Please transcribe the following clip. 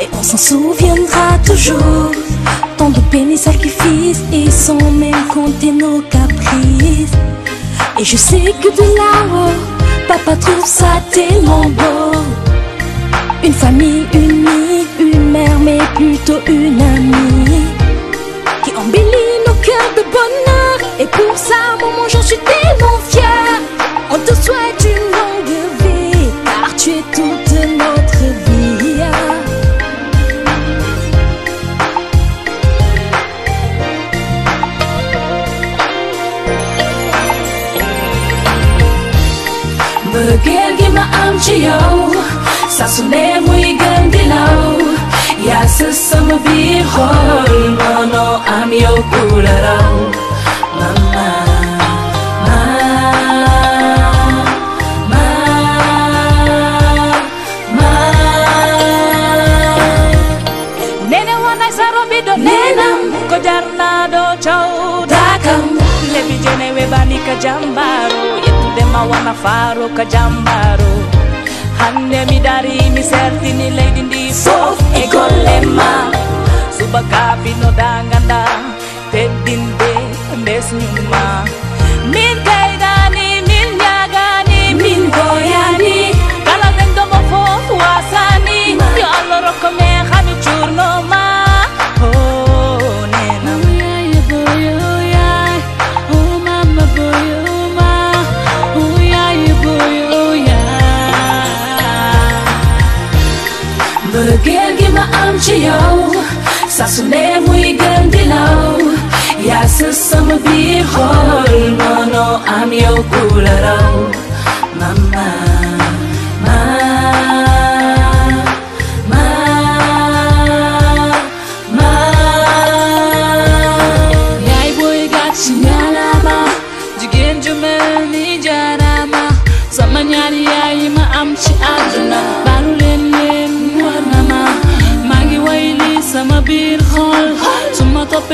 et on s'en souviendra toujours. Tant de peine et sacrifices et sans même compter nos caprices. Et je sais que de là-haut, papa trouve ça tellement beau. Une famille unie, une mère mais plutôt une amie. Qui embellit nos cœurs de bonheur. Et pour ça, gi ma am ci yow saa su ne muy gën di law yaa sa sama biir xol mënoo am yow ku la raw mama ma ma ma. Nene wonay saro ɓiɗɗo nenam. ko jarnaɗo cawtakam lebi jene weɓani ka wanafaro kajambaro hande mi dari mi sertini leydi ndi fof e golle ma subakaɓino daganda teddinde ndesñumma biir xol mënoo am yow ku la raw mama ma ma ma yaay boy gàcci cho jigéen ju mel ni jaarama sama ñaari yaay yi ma am ci